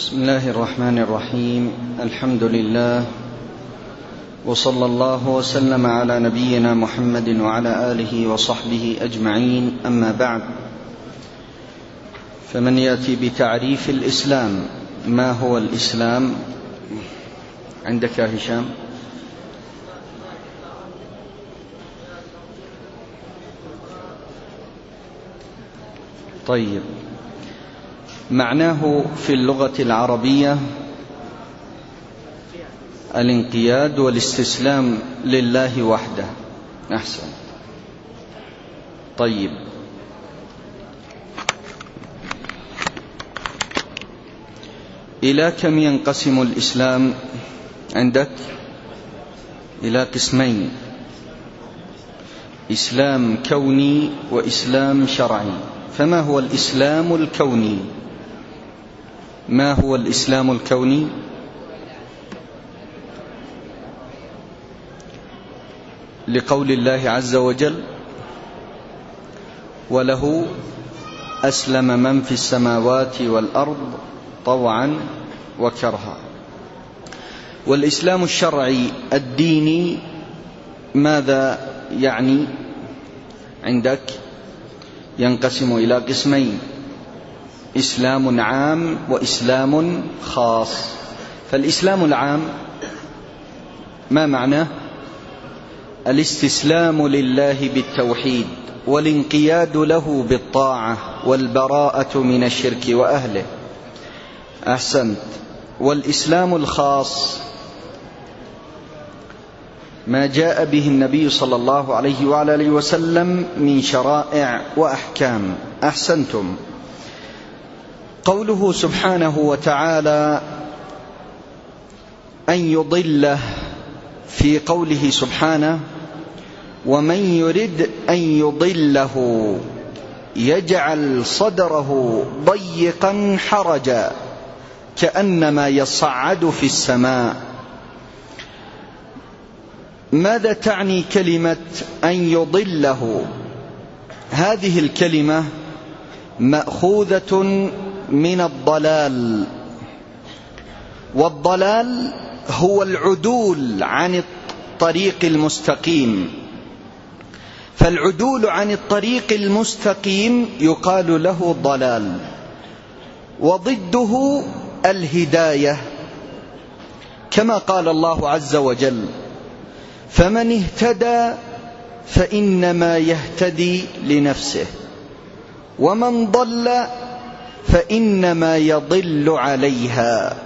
بسم الله الرحمن الرحيم. الحمد لله. وصلى الله وسلم على نبينا محمد وعلى آله وصحبه أجمعين. أما بعد فمن يأتي بتعريف الإسلام ما هو الإسلام؟ عندك يا هشام؟ طيب. معناه في اللغة العربية الانقياد والاستسلام لله وحده. أحسن. طيب. إلى كم ينقسم الإسلام عندك؟ إلى قسمين. إسلام كوني وإسلام شرعي. فما هو الإسلام الكوني؟ ما هو الإسلام الكوني؟ لقول الله عز وجل وله أسلم من في السماوات والأرض طوعا وكرها. والإسلام الشرعي الديني ماذا يعني عندك؟ ينقسم إلى قسمين. إسلام عام وإسلام خاص. فالإسلام العام ما معناه؟ الاستسلام لله بالتوحيد والانقياد له بالطاعة والبراءة من الشرك وأهله. أحسنت. والإسلام الخاص ما جاء به النبي صلى الله عليه وعلى آله وسلم من شرائع وأحكام. أحسنتم. قوله سبحانه وتعالى أن يضله في قوله سبحانه ومن يرد أن يضله يجعل صدره ضيقا حرجا كأنما يصعد في السماء. ماذا تعني كلمة أن يضله؟ هذه الكلمة مأخوذة من الضلال. والضلال هو العدول عن الطريق المستقيم. فالعدول عن الطريق المستقيم يقال له ضلال. وضده الهداية. كما قال الله عز وجل فمن اهتدى فإنما يهتدي لنفسه ومن ضل فإنما يضل عليها.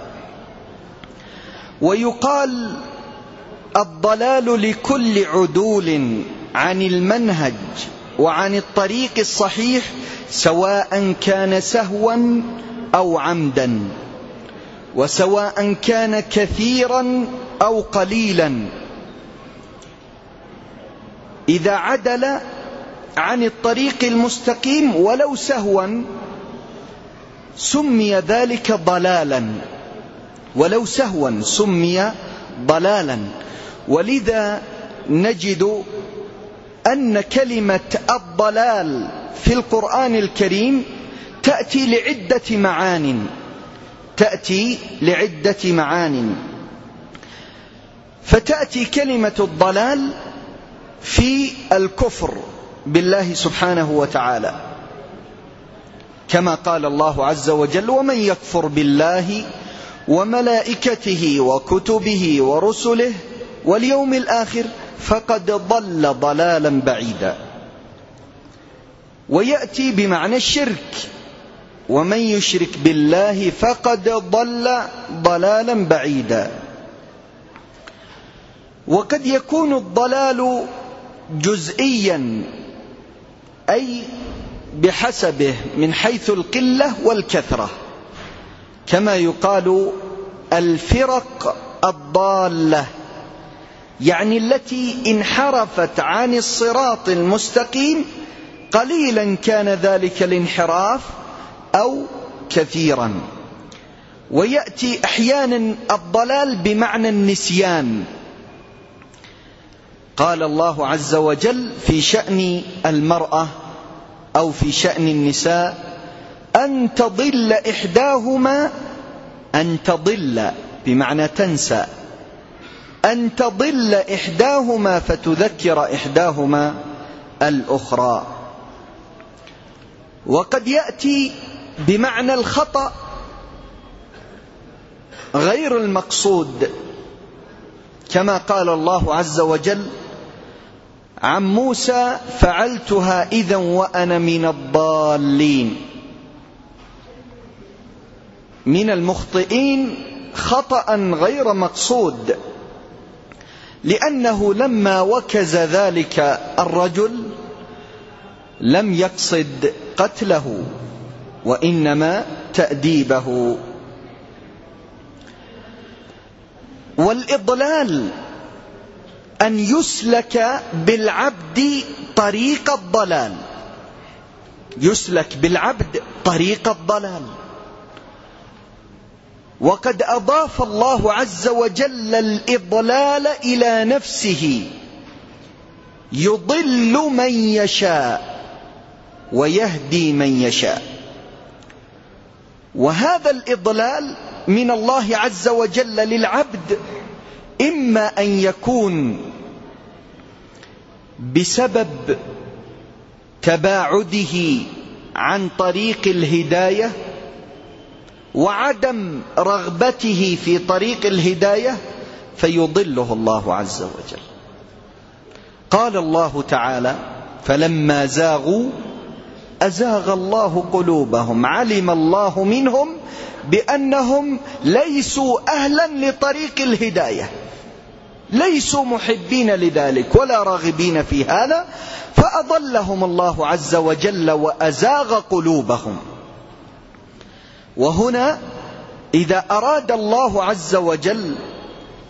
ويقال الضلال لكل عدول عن المنهج وعن الطريق الصحيح سواء كان سهوا أو عمدا وسواء كان كثيرا أو قليلا. إذا عدل عن الطريق المستقيم ولو سهوا سمي ذلك ضلالا. ولو سهوا سمي ضلالا. ولذا نجد أن كلمة الضلال في القرآن الكريم تأتي لعدة معان. تأتي لعدة معان. فتأتي كلمة الضلال في الكفر بالله سبحانه وتعالى. كما قال الله عز وجل ومن يكفر بالله وملائكته وكتبه ورسله واليوم الآخر فقد ضل ضلالا بعيدا ويأتي بمعنى الشرك ومن يشرك بالله فقد ضل ضلالا بعيدا وقد يكون الضلال جزئيا أي بحسبه من حيث القلة والكثرة كما يقال الفرق الضالة يعني التي انحرفت عن الصراط المستقيم قليلا كان ذلك الانحراف أو كثيرا. ويأتي أحيانا الضلال بمعنى النسيان. قال الله عز وجل في شأن المرأة أو في شأن النساء أن تضل إحداهما أن تضل بمعنى تنسى أن تضل إحداهما فتذكر إحداهما الأخرى. وقد يأتي بمعنى الخطأ غير المقصود كما قال الله عز وجل عن موسى فعلتها إذا وأنا من الضالين. من المخطئين خطأ غير مقصود لأنه لما وكز ذلك الرجل لم يقصد قتله وإنما تأديبه. والإضلال أن يسلك بالعبد طريق الضلال. يسلك بالعبد طريق الضلال. وقد أضاف الله عز وجل الإضلال إلى نفسه. يضل من يشاء ويهدي من يشاء. وهذا الإضلال من الله عز وجل للعبد إما أن يكون بسبب تباعده عن طريق الهداية وعدم رغبته في طريق الهداية فيضله الله عز وجل. قال الله تعالى فلما زاغوا أزاغ الله قلوبهم علم الله منهم بأنهم ليسوا أهلا لطريق الهداية. ليسوا محبين لذلك ولا راغبين في هذا فأضلهم الله عز وجل وأزاغ قلوبهم. وهنا إذا أراد الله عز وجل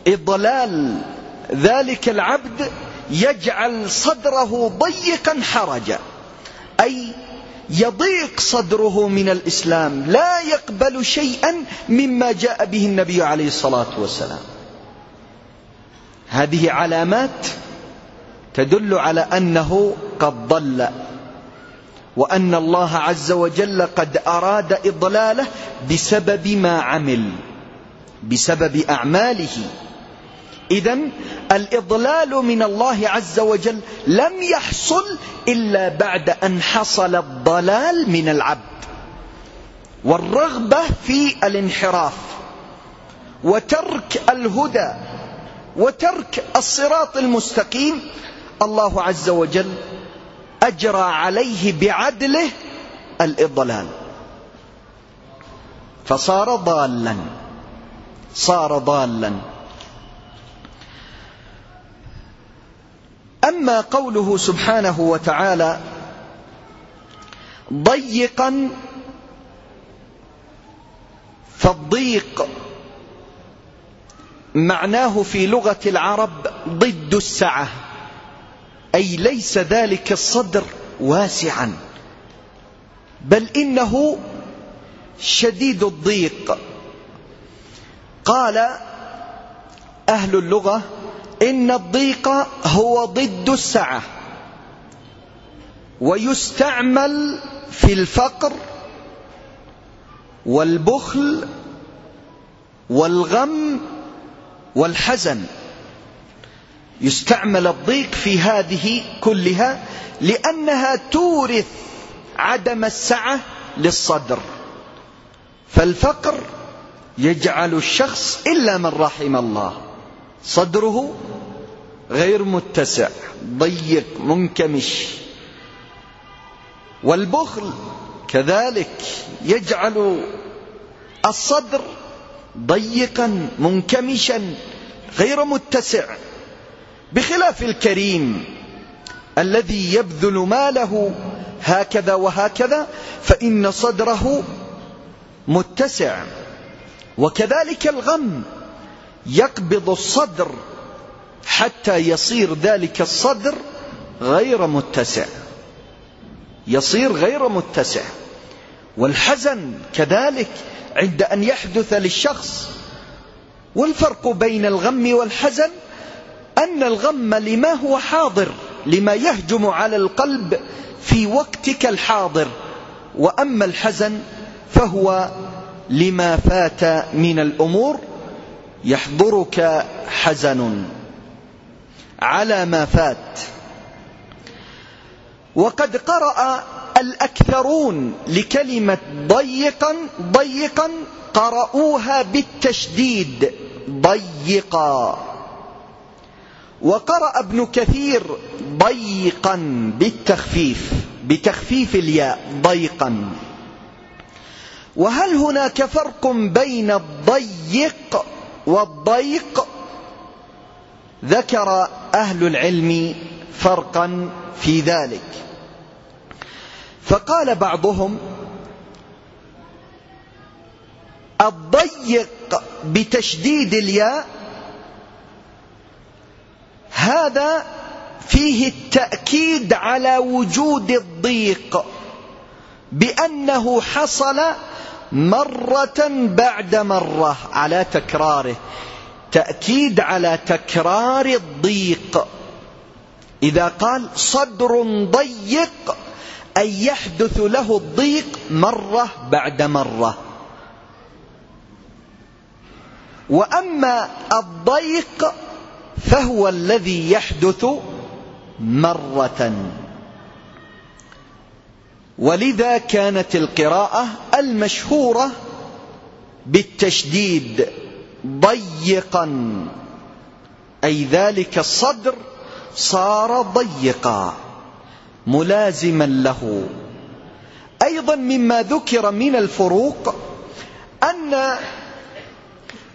إضلال ذلك العبد يجعل صدره ضيقا حرجا. أي يضيق صدره من الإسلام لا يقبل شيئا مما جاء به النبي عليه الصلاة والسلام. هذه علامات تدل على أنه قد ضل وأن الله عز وجل قد أراد إضلاله بسبب ما عمل بسبب أعماله. إذا الإضلال من الله عز وجل لم يحصل إلا بعد أن حصل الضلال من العبد والرغبة في الانحراف وترك الهدى وترك الصراط المستقيم الله عز وجل أجرى عليه بعدله الإضلال. فصار ضالا صار ضالا. أما قوله سبحانه وتعالى ضيقا فالضيق معناه في لغة العرب ضد السعة أي ليس ذلك الصدر واسعا بل إنه شديد الضيق. قال أهل اللغة إن الضيق هو ضد السعة. ويستعمل في الفقر والبخل والغم والحزن. يستعمل الضيق في هذه كلها لأنها تورث عدم السعة للصدر. فالفقر يجعل الشخص إلا من رحم الله. صدره غير متسع ضيق منكمش. والبخل كذلك يجعل الصدر ضيقا منكمشا غير متسع. بخلاف الكريم الذي يبذل ماله هكذا وهكذا فإن صدره متسع. وكذلك الغم يقبض الصدر حتى يصير ذلك الصدر غير متسع. يصير غير متسع. والحزن كذلك عند أن يحدث للشخص. والفرق بين الغم والحزن أن الغم لما هو حاضر لما يهجم على القلب في وقتك الحاضر. وأما الحزن فهو لما فات من الأمور يحضرك حزن على ما فات. وقد قرأ الأكثرون لكلمة ضيقا ضيقا قرأوها بالتشديد ضيقا. وقرأ ابن كثير ضيقا بالتخفيف بتخفيف الياء ضيقا. وهل هناك فرق بين الضيق والضيق ذكر أهل العلم فرقا في ذلك. فقال بعضهم الضيق بتشديد الياء هذا فيه التأكيد على وجود الضيق بأنه حصل مرة بعد مرة على تكراره. تأكيد على تكرار الضيق. إذا قال صدر ضيق أي يحدث له الضيق مرة بعد مرة. وأما الضيق فهو الذي يحدث مرة. ولذا كانت القراءة المشهورة بالتشديد ضيقا. أي ذلك الصدر صار ضيقا ملازما له. أيضا مما ذكر من الفروق أن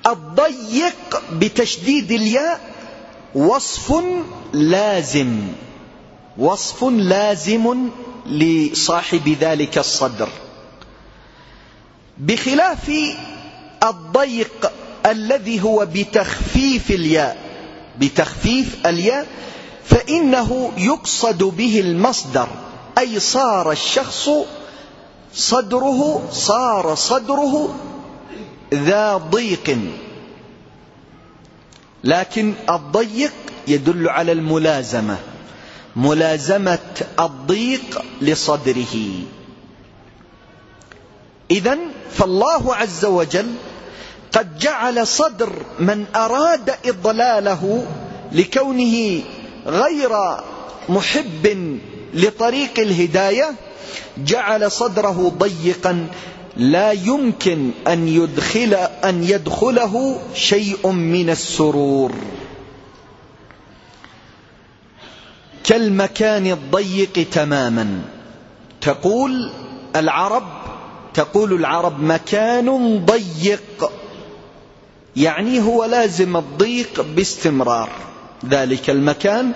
الضيق بتشديد الياء وصف لازم وصف لازم لصاحب ذلك الصدر. بخلاف الضيق الذي هو بتخفيف الياء بتخفيف الياء فإنه يقصد به المصدر أي صار الشخص صدره صار صدره ذا ضيق. لكن الضيق يدل على الملازمة. ملازمة الضيق لصدره. إذا فالله عز وجل قد جعل صدر من أراد إضلاله لكونه غير محب لطريق الهداية جعل صدره ضيقا لا يمكن أن يدخل أن يدخله شيء من السرور. كالمكان الضيق تماما. تقول العرب تقول العرب مكان ضيق. يعني هو لازم الضيق باستمرار. ذلك المكان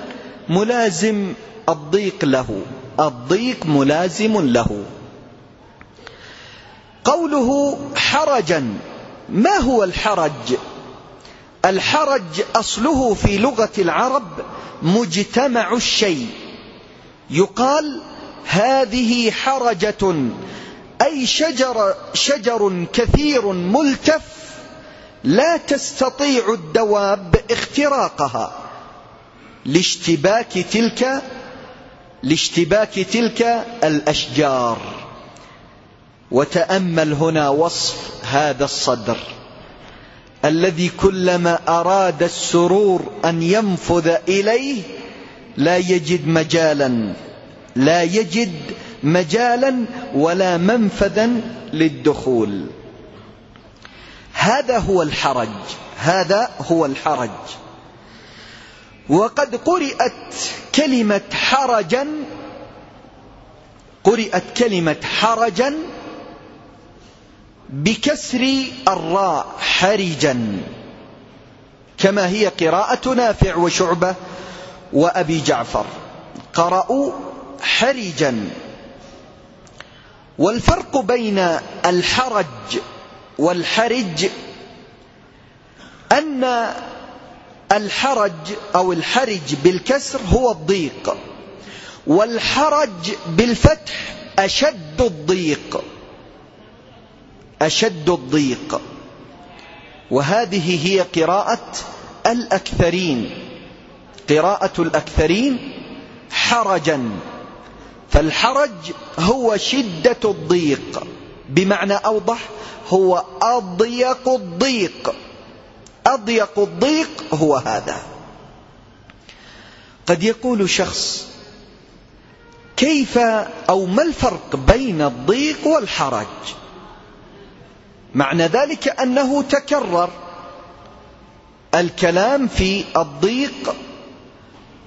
ملازم الضيق له. الضيق ملازم له. قوله حرجا. ما هو الحرج؟ الحرج أصله في لغة العرب مجتمع الشيء. يقال هذه حرجة أي شجر شجر كثير ملتف لا تستطيع الدواب اختراقها. لاشتباك تلك لاشتباك تلك الأشجار. وتأمل هنا وصف هذا الصدر. الذي كلما أراد السرور أن ينفذ إليه لا يجد مجالا لا يجد مجالا ولا منفذا للدخول. هذا هو الحرج هذا هو الحرج. وقد قرأت كلمة حرجا قرأت كلمة حرجا بكسر الراء حرجا كما هي قراءة نافع وشعبة وأبي جعفر. قرأوا حرجا. والفرق بين الحرج والحرج أن الحرج أو الحرج بالكسر هو الضيق والحرج بالفتح أشد الضيق. أشد الضيق. وهذه هي قراءة الأكثرين. قراءة الأكثرين حرجا. فالحرج هو شدة الضيق. بمعنى أوضح هو أضيق الضيق. أضيق الضيق هو هذا. قد يقول شخص كيف أو ما الفرق بين الضيق والحرج؟ معنى ذلك أنه تكرر الكلام في الضيق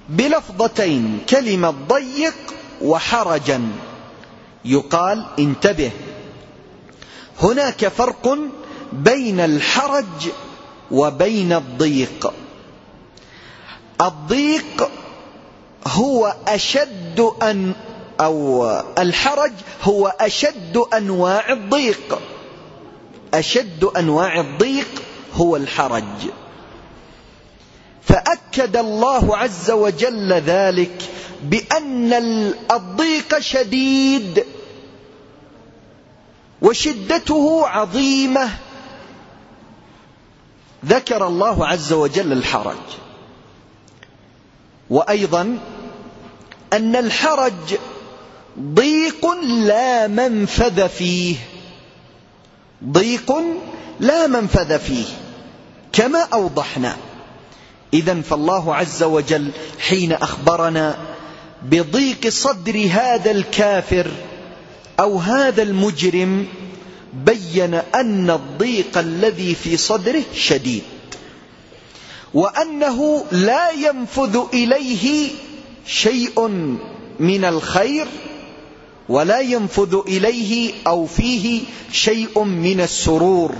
بلفظتين كلمة ضيق وحرجا. يقال انتبه. هناك فرق بين الحرج وبين الضيق. الضيق هو أشد أن أو الحرج هو أشد أنواع الضيق. أشد أنواع الضيق هو الحرج. فأكد الله عز وجل ذلك بأن الضيق شديد وشدته عظيمة. ذكر الله عز وجل الحرج. وأيضا أن الحرج ضيق لا منفذ فيه. ضيق لا منفذ فيه كما أوضحنا. إذا فالله عز وجل حين أخبرنا بضيق صدر هذا الكافر أو هذا المجرم بين أن الضيق الذي في صدره شديد وأنه لا ينفذ إليه شيء من الخير ولا ينفذ إليه أو فيه شيء من السرور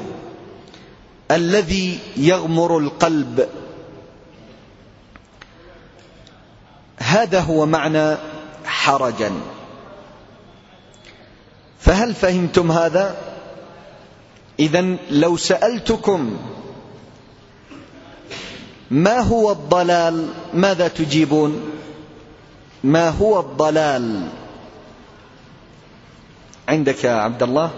الذي يغمر القلب. هذا هو معنى حرجا. فهل فهمتم هذا؟ إذا لو سألتكم ما هو الضلال ماذا تجيبون؟ ما هو الضلال؟ عندك يا عبد الله؟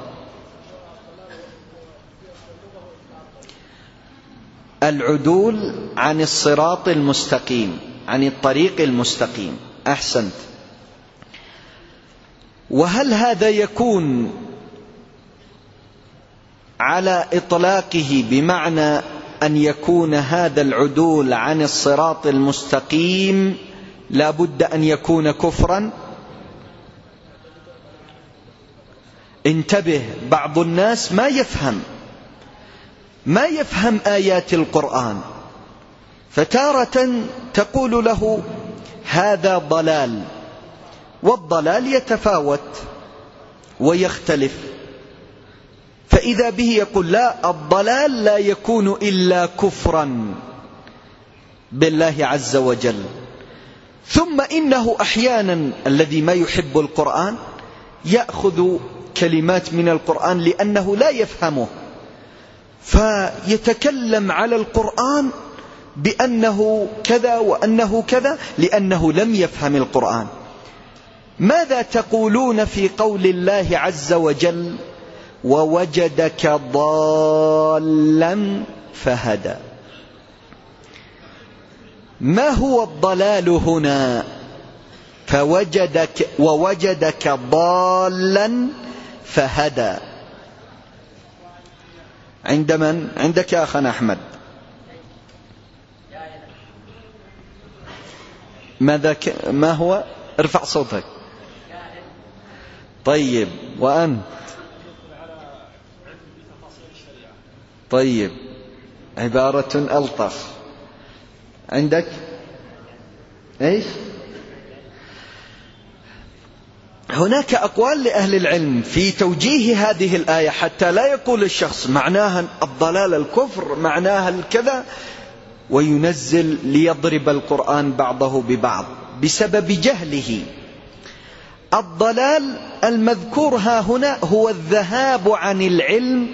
العدول عن الصراط المستقيم عن الطريق المستقيم. أحسنت. وهل هذا يكون على إطلاقه بمعنى أن يكون هذا العدول عن الصراط المستقيم لا بد أن يكون كفرا؟ انتبه بعض الناس ما يفهم ما يفهم آيات القرآن. فتارة تقول له هذا ضلال والضلال يتفاوت ويختلف. فإذا به يقول لا الضلال لا يكون إلا كفرا بالله عز وجل. ثم إنه أحيانا الذي ما يحب القرآن يأخذ كلمات من القرآن لأنه لا يفهمه. فيتكلم على القرآن بأنه كذا وأنه كذا لأنه لم يفهم القرآن. ماذا تقولون في قول الله عز وجل؟ ووجدك ضالا فهدى. ما هو الضلال هنا؟ فوجدك ووجدك ضالا فهدى. عند من؟ عندك يا أخنا أحمد. ماذا ك... ما هو؟ ارفع صوتك. طيب وأنت؟ طيب عبارة ألطف. عندك؟ إيش؟ هناك أقوال لأهل العلم في توجيه هذه الآية حتى لا يقول الشخص معناها الضلال الكفر معناها الكذا وينزل ليضرب القرآن بعضه ببعض بسبب جهله. الضلال المذكور ها هنا هو الذهاب عن العلم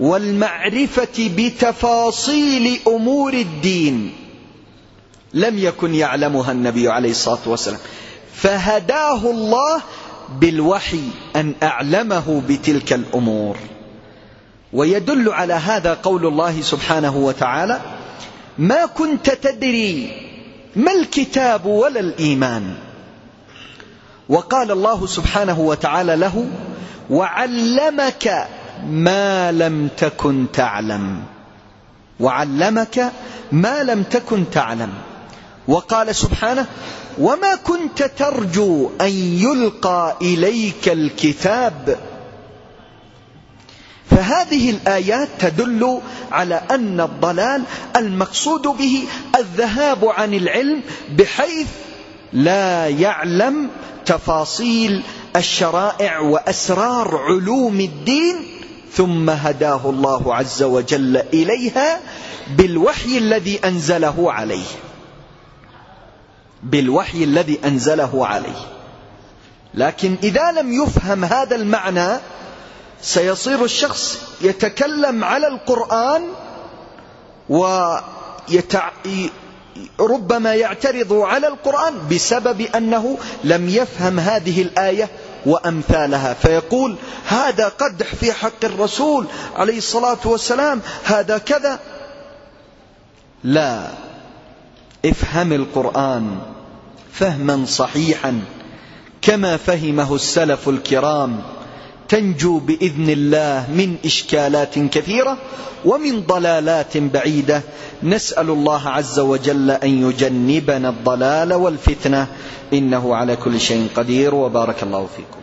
والمعرفة بتفاصيل أمور الدين. لم يكن يعلمها النبي عليه الصلاة والسلام. فهداه الله بالوحي أن أعلمه بتلك الأمور. ويدل على هذا قول الله سبحانه وتعالى ما كنت تدري ما الكتاب ولا الإيمان. وقال الله سبحانه وتعالى له وعلمك ما لم تكن تعلم. وعلمك ما لم تكن تعلم. وقال سبحانه وما كنت ترجو أن يلقى إليك الكتاب؟ فهذه الآيات تدل على أن الضلال المقصود به الذهاب عن العلم بحيث لا يعلم تفاصيل الشرائع وأسرار علوم الدين ثم هداه الله عز وجل إليها بالوحي الذي أنزله عليه. بالوحي الذي أنزله عليه. لكن إذا لم يفهم هذا المعنى سيصير الشخص يتكلم على القرآن ويتع... ربما يعترض على القرآن بسبب أنه لم يفهم هذه الآية وأمثالها. فيقول هذا قدح في حق الرسول عليه الصلاة والسلام هذا كذا. لا. افهم القرآن. فهما صحيحا كما فهمه السلف الكرام تنجو بإذن الله من إشكالات كثيرة ومن ضلالات بعيدة. نسأل الله عز وجل أن يجنبنا الضلال والفتنة. إنه على كل شيء قدير وبارك الله فيكم.